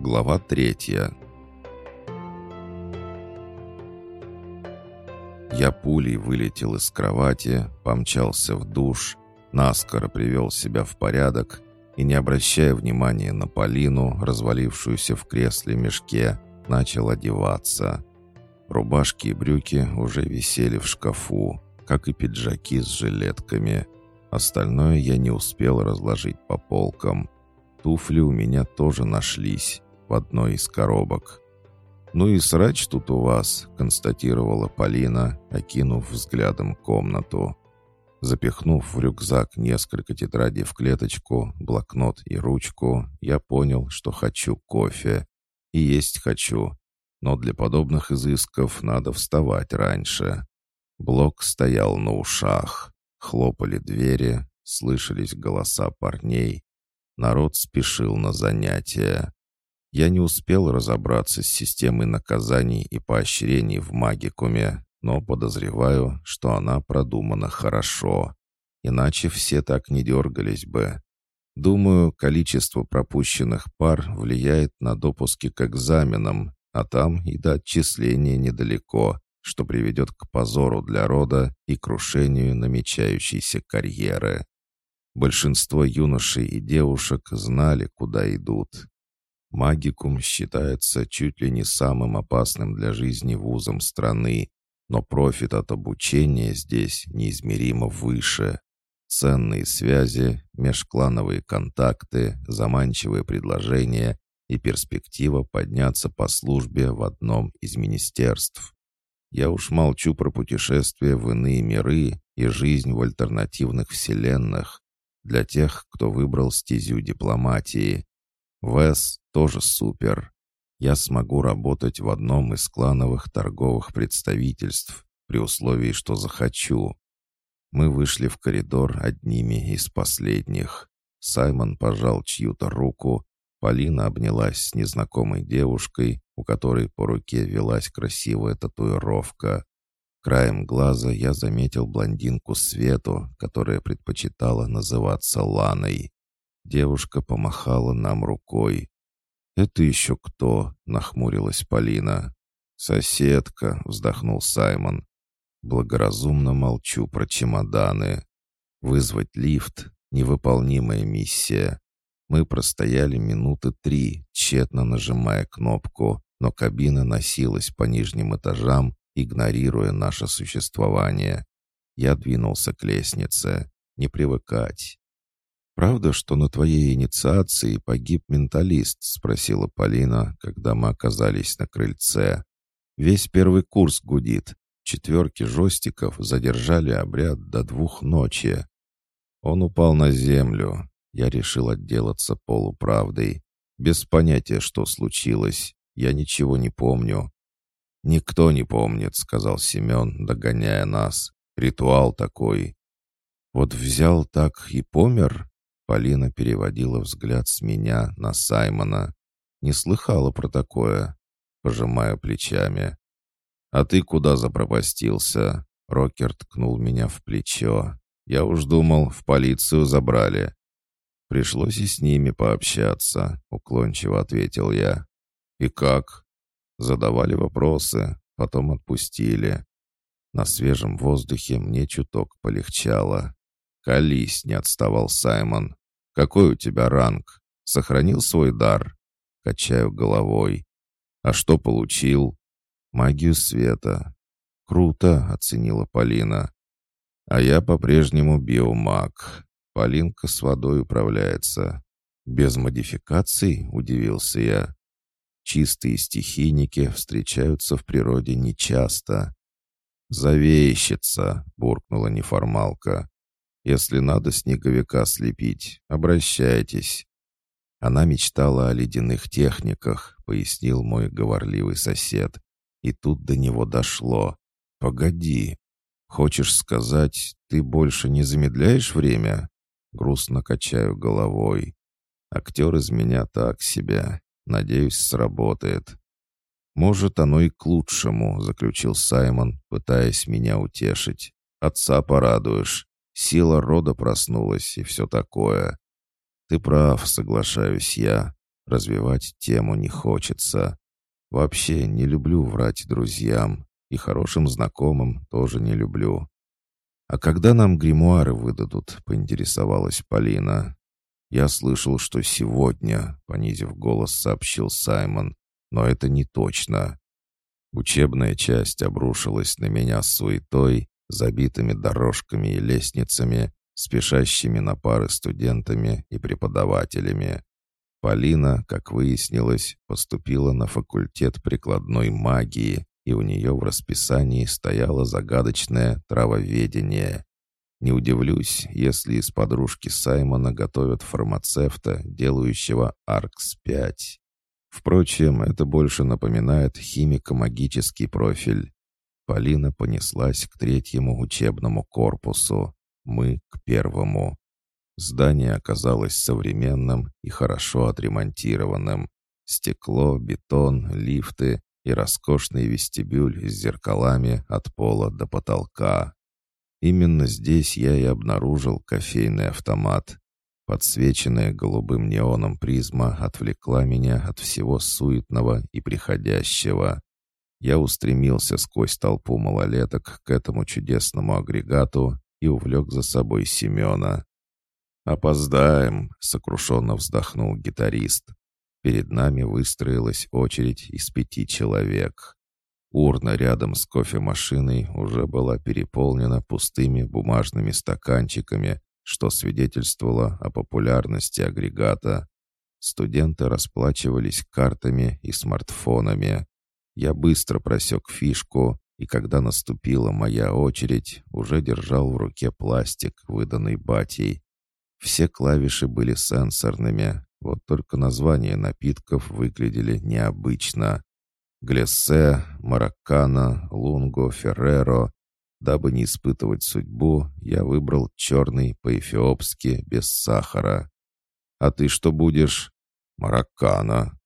Глава третья. Я пулей вылетел из кровати, помчался в душ, наскоро привел себя в порядок и, не обращая внимания на Полину, развалившуюся в кресле мешке, начал одеваться. Рубашки и брюки уже висели в шкафу, как и пиджаки с жилетками. Остальное я не успел разложить по полкам. Туфли у меня тоже нашлись в одной из коробок. «Ну и срач тут у вас», — констатировала Полина, окинув взглядом комнату. Запихнув в рюкзак несколько тетрадей в клеточку, блокнот и ручку, я понял, что хочу кофе. И есть хочу. Но для подобных изысков надо вставать раньше. Блок стоял на ушах. Хлопали двери, слышались голоса парней. Народ спешил на занятия. Я не успел разобраться с системой наказаний и поощрений в магикуме, но подозреваю, что она продумана хорошо. Иначе все так не дергались бы. Думаю, количество пропущенных пар влияет на допуски к экзаменам, а там и до отчисления недалеко, что приведет к позору для рода и крушению намечающейся карьеры. Большинство юношей и девушек знали, куда идут, Магикум считается чуть ли не самым опасным для жизни вузом страны, но профит от обучения здесь неизмеримо выше. Ценные связи, межклановые контакты, заманчивые предложения и перспектива подняться по службе в одном из министерств. Я уж молчу про путешествия в иные миры и жизнь в альтернативных вселенных для тех, кто выбрал стезю дипломатии. Вес тоже супер. Я смогу работать в одном из клановых торговых представительств, при условии, что захочу. Мы вышли в коридор одними из последних. Саймон пожал чью-то руку, Полина обнялась с незнакомой девушкой, у которой по руке велась красивая татуировка. Краем глаза я заметил блондинку Свету, которая предпочитала называться Ланой. Девушка помахала нам рукой. «Это еще кто?» — нахмурилась Полина. «Соседка», — вздохнул Саймон. «Благоразумно молчу про чемоданы. Вызвать лифт — невыполнимая миссия. Мы простояли минуты три, тщетно нажимая кнопку, но кабина носилась по нижним этажам, игнорируя наше существование. Я двинулся к лестнице. Не привыкать. «Правда, что на твоей инициации погиб менталист?» — спросила Полина, когда мы оказались на крыльце. «Весь первый курс гудит. Четверки жестиков задержали обряд до двух ночи. Он упал на землю. Я решил отделаться полуправдой. Без понятия, что случилось. Я ничего не помню». «Никто не помнит», — сказал Семен, догоняя нас. «Ритуал такой». «Вот взял так и помер?» Полина переводила взгляд с меня на Саймона. Не слыхала про такое. Пожимаю плечами. «А ты куда запропастился?» Рокер ткнул меня в плечо. «Я уж думал, в полицию забрали». «Пришлось и с ними пообщаться», — уклончиво ответил я. «И как?» Задавали вопросы, потом отпустили. На свежем воздухе мне чуток полегчало. «Колись», — не отставал Саймон. «Какой у тебя ранг? Сохранил свой дар?» Качаю головой. «А что получил?» «Магию света». «Круто», — оценила Полина. «А я по-прежнему биомаг. Полинка с водой управляется». «Без модификаций?» — удивился я. «Чистые стихийники встречаются в природе нечасто». «Завейщица!» — буркнула неформалка. Если надо снеговика слепить, обращайтесь». Она мечтала о ледяных техниках, пояснил мой говорливый сосед. И тут до него дошло. «Погоди, хочешь сказать, ты больше не замедляешь время?» Грустно качаю головой. Актер из меня так себе. Надеюсь, сработает. «Может, оно и к лучшему», — заключил Саймон, пытаясь меня утешить. «Отца порадуешь. Сила рода проснулась и все такое. Ты прав, соглашаюсь я. развивать тему не хочется. Вообще не люблю врать друзьям, и хорошим знакомым тоже не люблю. «А когда нам гримуары выдадут?» — поинтересовалась Полина. «Я слышал, что сегодня», — понизив голос, сообщил Саймон. «Но это не точно». Учебная часть обрушилась на меня суетой, забитыми дорожками и лестницами, спешащими на пары студентами и преподавателями. Полина, как выяснилось, поступила на факультет прикладной магии, и у нее в расписании стояло загадочное травоведение. Не удивлюсь, если из подружки Саймона готовят фармацевта, делающего АРКС-5. Впрочем, это больше напоминает химико-магический профиль. Полина понеслась к третьему учебному корпусу, мы к первому. Здание оказалось современным и хорошо отремонтированным. Стекло, бетон, лифты и роскошный вестибюль с зеркалами от пола до потолка. Именно здесь я и обнаружил кофейный автомат. Подсвеченная голубым неоном призма отвлекла меня от всего суетного и приходящего. Я устремился сквозь толпу малолеток к этому чудесному агрегату и увлек за собой Семена. «Опоздаем», — сокрушенно вздохнул гитарист. Перед нами выстроилась очередь из пяти человек. Урна рядом с кофемашиной уже была переполнена пустыми бумажными стаканчиками, что свидетельствовало о популярности агрегата. Студенты расплачивались картами и смартфонами. Я быстро просек фишку, и когда наступила моя очередь, уже держал в руке пластик, выданный батей. Все клавиши были сенсорными, вот только названия напитков выглядели необычно. Глессе, Маракана, Лунго, Ферреро. Дабы не испытывать судьбу, я выбрал черный по-эфиопски, без сахара. «А ты что будешь?» «Маракана»,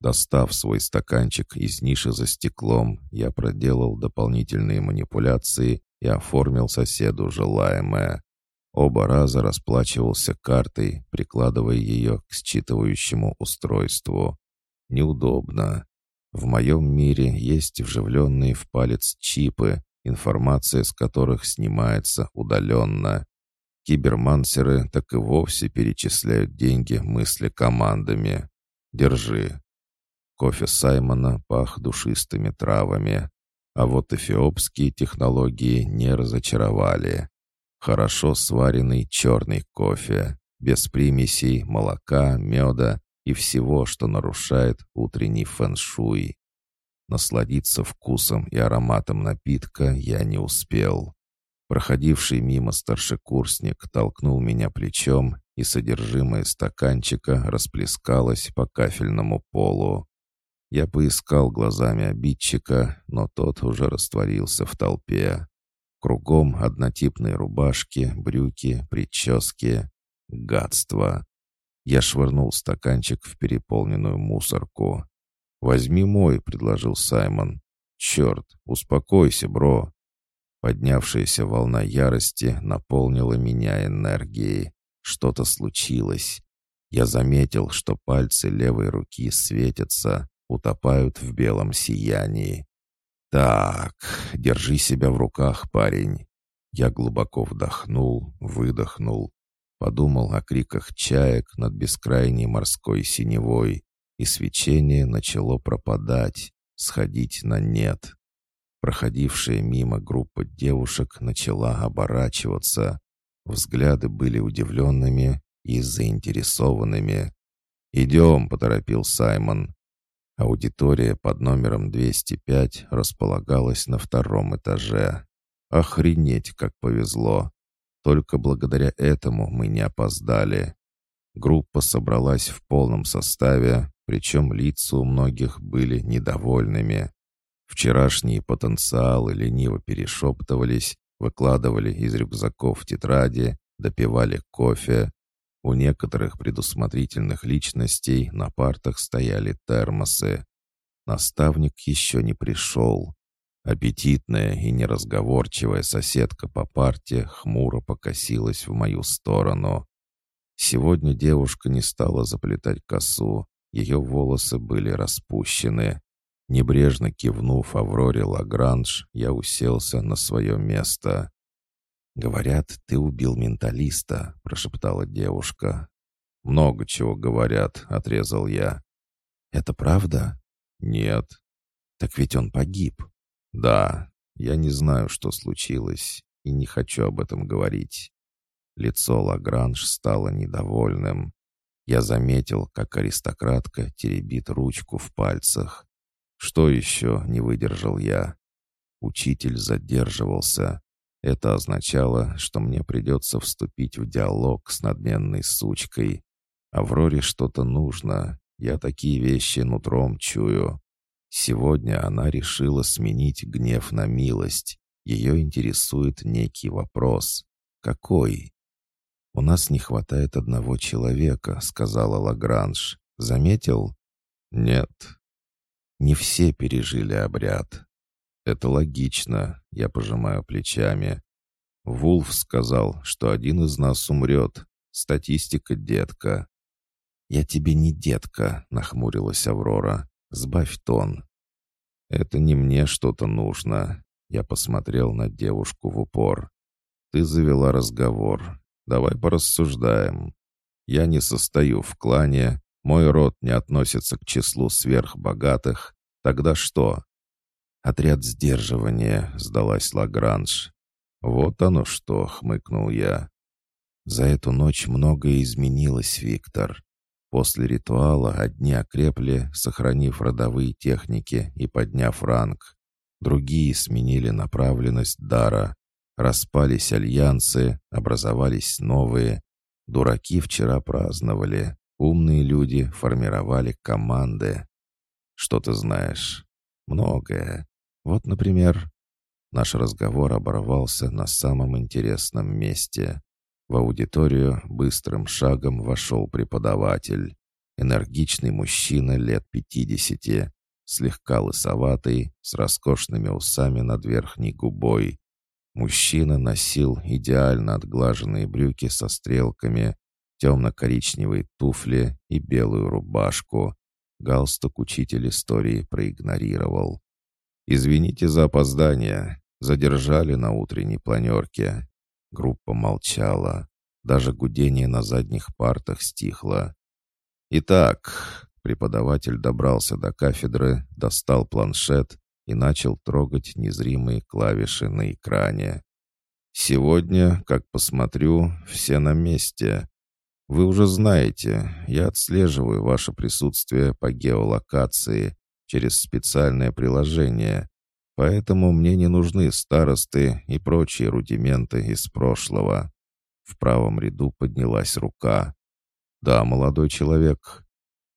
Достав свой стаканчик из ниши за стеклом, я проделал дополнительные манипуляции и оформил соседу желаемое. Оба раза расплачивался картой, прикладывая ее к считывающему устройству. Неудобно. В моем мире есть вживленные в палец чипы, информация с которых снимается удаленно. Кибермансеры так и вовсе перечисляют деньги мысли командами. Держи. Кофе Саймона пах душистыми травами, а вот эфиопские технологии не разочаровали. Хорошо сваренный черный кофе, без примесей, молока, меда и всего, что нарушает утренний фэн-шуй. Насладиться вкусом и ароматом напитка я не успел. Проходивший мимо старшекурсник толкнул меня плечом, и содержимое стаканчика расплескалось по кафельному полу. Я поискал глазами обидчика, но тот уже растворился в толпе. Кругом однотипные рубашки, брюки, прически. Гадство. Я швырнул стаканчик в переполненную мусорку. «Возьми мой», — предложил Саймон. «Черт, успокойся, бро». Поднявшаяся волна ярости наполнила меня энергией. Что-то случилось. Я заметил, что пальцы левой руки светятся, утопают в белом сиянии. «Так, держи себя в руках, парень». Я глубоко вдохнул, выдохнул, подумал о криках чаек над бескрайней морской синевой, и свечение начало пропадать, сходить на нет. Проходившая мимо группа девушек начала оборачиваться. Взгляды были удивленными и заинтересованными. «Идем», — поторопил Саймон. Аудитория под номером 205 располагалась на втором этаже. Охренеть, как повезло. Только благодаря этому мы не опоздали. Группа собралась в полном составе, причем лица у многих были недовольными. Вчерашние потенциалы лениво перешептывались, выкладывали из рюкзаков тетради, допивали кофе, у некоторых предусмотрительных личностей на партах стояли термосы. Наставник еще не пришел. Аппетитная и неразговорчивая соседка по парте хмуро покосилась в мою сторону. Сегодня девушка не стала заплетать косу, Ее волосы были распущены. Небрежно кивнув Авроре Лагранж, я уселся на свое место. «Говорят, ты убил менталиста», — прошептала девушка. «Много чего говорят», — отрезал я. «Это правда?» «Нет». «Так ведь он погиб». «Да, я не знаю, что случилось, и не хочу об этом говорить». Лицо Лагранж стало недовольным. Я заметил, как аристократка теребит ручку в пальцах. Что еще не выдержал я? Учитель задерживался. Это означало, что мне придется вступить в диалог с надменной сучкой. Авроре что-то нужно. Я такие вещи нутром чую. Сегодня она решила сменить гнев на милость. Ее интересует некий вопрос. Какой? «У нас не хватает одного человека», — сказала Лагранж. «Заметил?» «Нет». «Не все пережили обряд. «Это логично», — я пожимаю плечами. Вулф сказал, что один из нас умрет. Статистика, детка. «Я тебе не детка», — нахмурилась Аврора. «Сбавь тон». «Это не мне что-то нужно». Я посмотрел на девушку в упор. «Ты завела разговор. Давай порассуждаем. Я не состою в клане, мой род не относится к числу сверхбогатых. Тогда что? «Отряд сдерживания», — сдалась Лагранж. «Вот оно что», — хмыкнул я. «За эту ночь многое изменилось, Виктор. После ритуала одни окрепли, сохранив родовые техники и подняв ранг. Другие сменили направленность дара. Распались альянсы, образовались новые. Дураки вчера праздновали. Умные люди формировали команды. Что ты знаешь? Многое. Вот, например, наш разговор оборвался на самом интересном месте. В аудиторию быстрым шагом вошел преподаватель. Энергичный мужчина лет пятидесяти, слегка лысоватый, с роскошными усами над верхней губой. Мужчина носил идеально отглаженные брюки со стрелками, темно-коричневые туфли и белую рубашку. Галстук учитель истории проигнорировал. «Извините за опоздание. Задержали на утренней планерке». Группа молчала. Даже гудение на задних партах стихло. «Итак...» Преподаватель добрался до кафедры, достал планшет и начал трогать незримые клавиши на экране. «Сегодня, как посмотрю, все на месте. Вы уже знаете, я отслеживаю ваше присутствие по геолокации, через специальное приложение, поэтому мне не нужны старосты и прочие рудименты из прошлого. В правом ряду поднялась рука. «Да, молодой человек».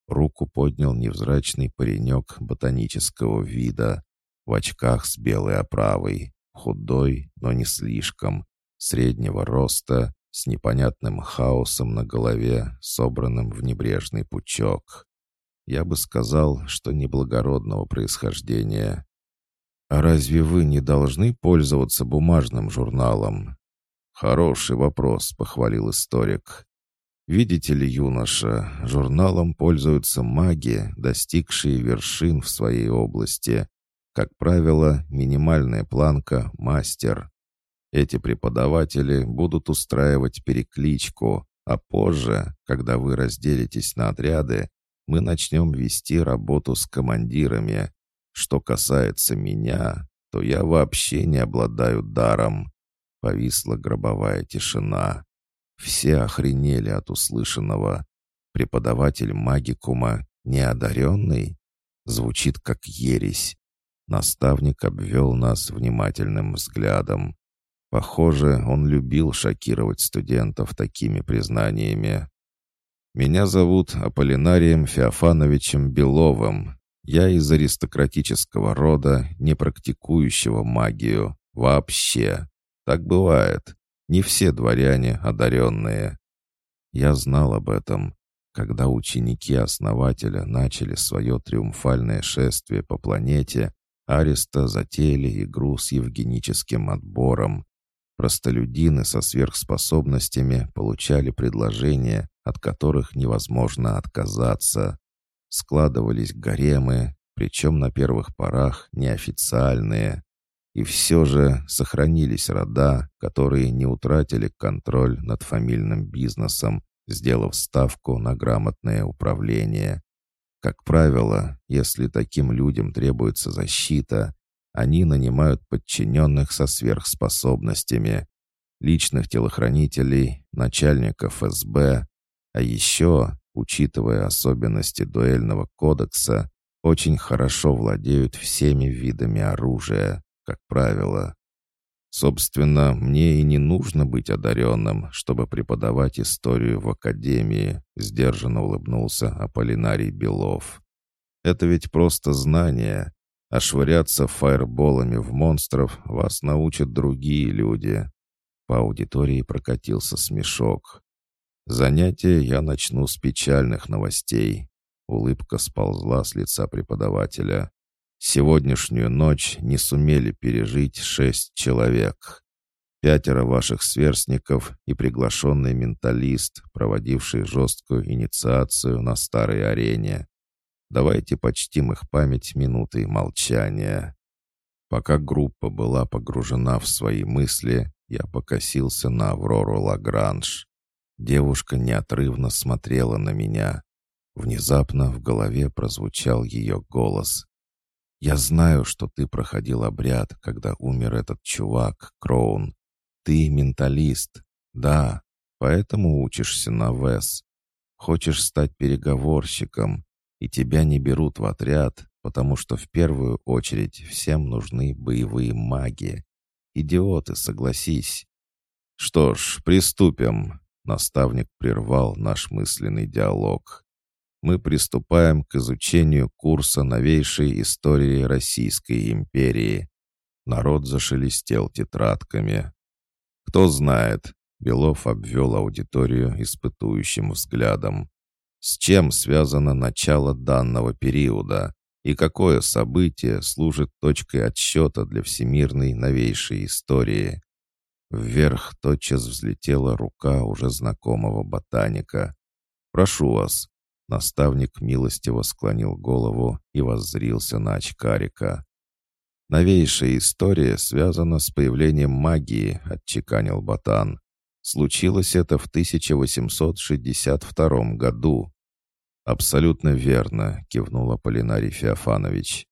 Руку поднял невзрачный паренек ботанического вида, в очках с белой оправой, худой, но не слишком, среднего роста, с непонятным хаосом на голове, собранным в небрежный пучок я бы сказал, что неблагородного происхождения. А разве вы не должны пользоваться бумажным журналом? Хороший вопрос, похвалил историк. Видите ли, юноша, журналом пользуются маги, достигшие вершин в своей области. Как правило, минимальная планка — мастер. Эти преподаватели будут устраивать перекличку, а позже, когда вы разделитесь на отряды, мы начнем вести работу с командирами. Что касается меня, то я вообще не обладаю даром». Повисла гробовая тишина. Все охренели от услышанного. Преподаватель магикума неодаренный? Звучит как ересь. Наставник обвел нас внимательным взглядом. Похоже, он любил шокировать студентов такими признаниями. Меня зовут Аполлинарием Феофановичем Беловым. Я из аристократического рода, не практикующего магию. Вообще. Так бывает. Не все дворяне одаренные. Я знал об этом, когда ученики основателя начали свое триумфальное шествие по планете, Ариста затеяли игру с евгеническим отбором. Простолюдины со сверхспособностями получали предложения, от которых невозможно отказаться. складывались гаремы, причем на первых порах неофициальные. И все же сохранились рода, которые не утратили контроль над фамильным бизнесом, сделав ставку на грамотное управление. Как правило, если таким людям требуется защита, они нанимают подчиненных со сверхспособностями, личных телохранителей, начальников СБ, а еще, учитывая особенности дуэльного кодекса, очень хорошо владеют всеми видами оружия, как правило. Собственно, мне и не нужно быть одаренным, чтобы преподавать историю в академии, сдержанно улыбнулся Аполлинарий Белов. Это ведь просто знание, а швыряться фаерболами в монстров вас научат другие люди. По аудитории прокатился смешок. Занятие я начну с печальных новостей. Улыбка сползла с лица преподавателя. Сегодняшнюю ночь не сумели пережить шесть человек. Пятеро ваших сверстников и приглашенный менталист, проводивший жесткую инициацию на старой арене. Давайте почтим их память минутой молчания. Пока группа была погружена в свои мысли, я покосился на Аврору Лагранж. Девушка неотрывно смотрела на меня. Внезапно в голове прозвучал ее голос. «Я знаю, что ты проходил обряд, когда умер этот чувак, Кроун. Ты менталист. Да, поэтому учишься на ВЭС. Хочешь стать переговорщиком, и тебя не берут в отряд, потому что в первую очередь всем нужны боевые маги. Идиоты, согласись. Что ж, приступим. Наставник прервал наш мысленный диалог мы приступаем к изучению курса новейшей истории Российской империи. Народ зашелестел тетрадками. Кто знает, Белов обвел аудиторию испытующим взглядом. С чем связано начало данного периода и какое событие служит точкой отсчета для всемирной новейшей истории? Вверх тотчас взлетела рука уже знакомого ботаника. «Прошу вас, Наставник милостиво склонил голову и воззрился на очкарика. «Новейшая история связана с появлением магии», — отчеканил Батан. «Случилось это в 1862 году». «Абсолютно верно», — кивнул Аполлинарий Феофанович.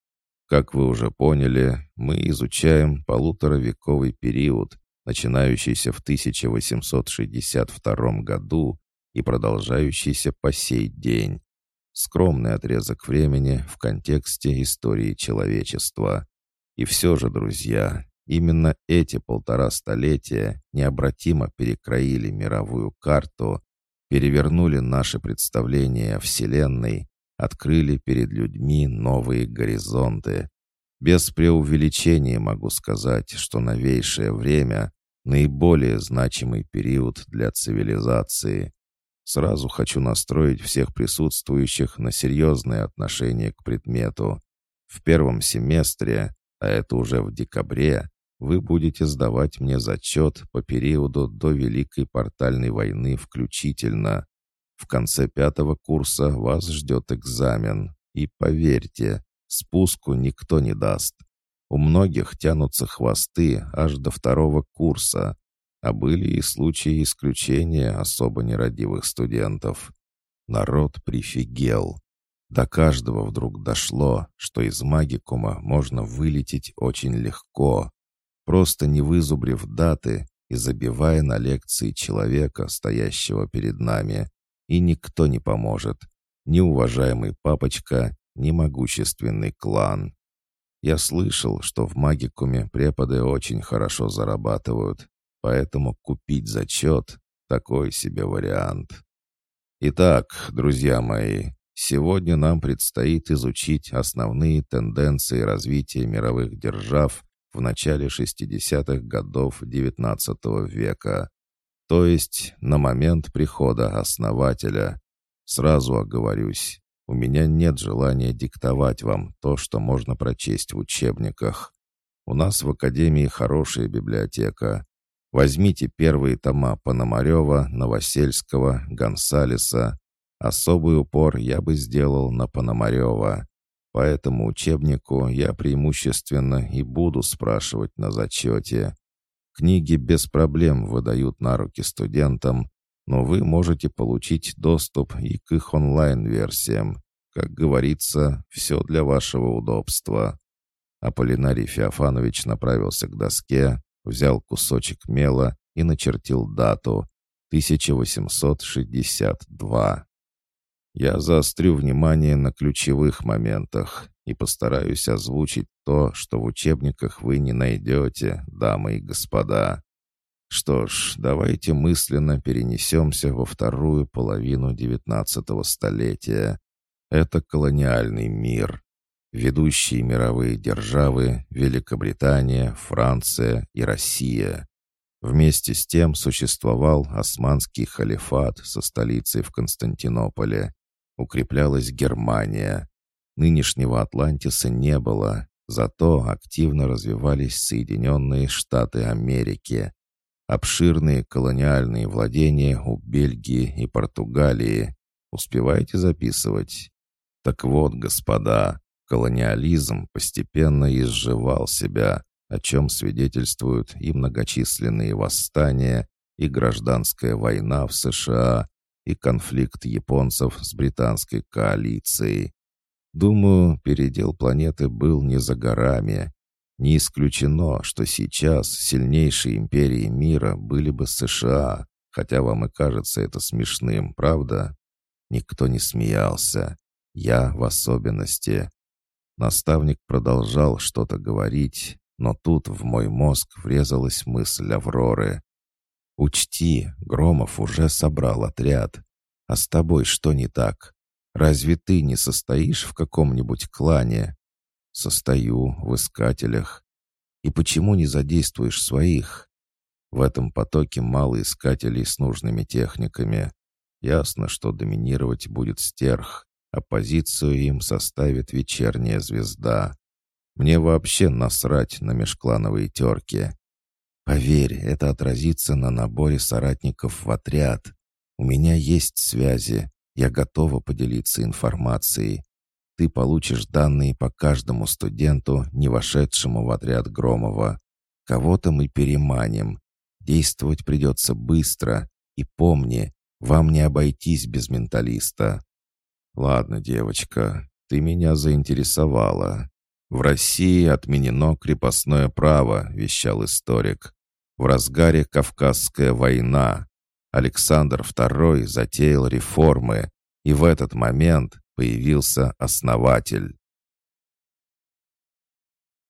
«Как вы уже поняли, мы изучаем полуторавековый период, начинающийся в 1862 году и продолжающийся по сей день. Скромный отрезок времени в контексте истории человечества. И все же, друзья, именно эти полтора столетия необратимо перекроили мировую карту, перевернули наши представления о Вселенной, открыли перед людьми новые горизонты. Без преувеличения могу сказать, что новейшее время — наиболее значимый период для цивилизации. Сразу хочу настроить всех присутствующих на серьезное отношение к предмету. В первом семестре, а это уже в декабре, вы будете сдавать мне зачет по периоду до Великой портальной войны включительно. В конце пятого курса вас ждет экзамен. И поверьте, спуску никто не даст. У многих тянутся хвосты аж до второго курса, а были и случаи исключения особо нерадивых студентов. Народ прифигел. До каждого вдруг дошло, что из магикума можно вылететь очень легко, просто не вызубрив даты и забивая на лекции человека, стоящего перед нами. И никто не поможет. Ни уважаемый папочка, ни могущественный клан. Я слышал, что в магикуме преподы очень хорошо зарабатывают, поэтому купить зачет — такой себе вариант. Итак, друзья мои, сегодня нам предстоит изучить основные тенденции развития мировых держав в начале 60-х годов XIX века, то есть на момент прихода основателя. Сразу оговорюсь, у меня нет желания диктовать вам то, что можно прочесть в учебниках. У нас в Академии хорошая библиотека, Возьмите первые тома Пономарева, Новосельского, Гонсалеса. Особый упор я бы сделал на Пономарева. По этому учебнику я преимущественно и буду спрашивать на зачете. Книги без проблем выдают на руки студентам, но вы можете получить доступ и к их онлайн-версиям. Как говорится, все для вашего удобства. Аполлинарий Феофанович направился к доске, взял кусочек мела и начертил дату 1862. Я заострю внимание на ключевых моментах и постараюсь озвучить то, что в учебниках вы не найдете, дамы и господа. Что ж, давайте мысленно перенесемся во вторую половину XIX столетия. Это колониальный мир. Ведущие мировые державы — Великобритания, Франция и Россия. Вместе с тем существовал османский халифат со столицей в Константинополе укреплялась Германия. Нынешнего Атлантиса не было, зато активно развивались Соединенные Штаты Америки. Обширные колониальные владения у Бельгии и Португалии. Успеваете записывать? Так вот, господа, колониализм постепенно изживал себя, о чем свидетельствуют и многочисленные восстания, и гражданская война в США, и конфликт японцев с британской коалицией. Думаю, передел планеты был не за горами. Не исключено, что сейчас сильнейшие империи мира были бы США, хотя вам и кажется это смешным, правда? Никто не смеялся. Я в особенности. Наставник продолжал что-то говорить, но тут в мой мозг врезалась мысль Авроры. Учти, Громов уже собрал отряд. А с тобой что не так? Разве ты не состоишь в каком-нибудь клане? Состою в искателях. И почему не задействуешь своих? В этом потоке мало искателей с нужными техниками. Ясно, что доминировать будет стерх, а позицию им составит вечерняя звезда. Мне вообще насрать на межклановые терки. Поверь, это отразится на наборе соратников в отряд. У меня есть связи. Я готова поделиться информацией. Ты получишь данные по каждому студенту, не вошедшему в отряд Громова. Кого-то мы переманим. Действовать придется быстро. И помни, вам не обойтись без менталиста. Ладно, девочка, ты меня заинтересовала. В России отменено крепостное право, вещал историк. В разгаре Кавказская война. Александр II затеял реформы, и в этот момент появился основатель.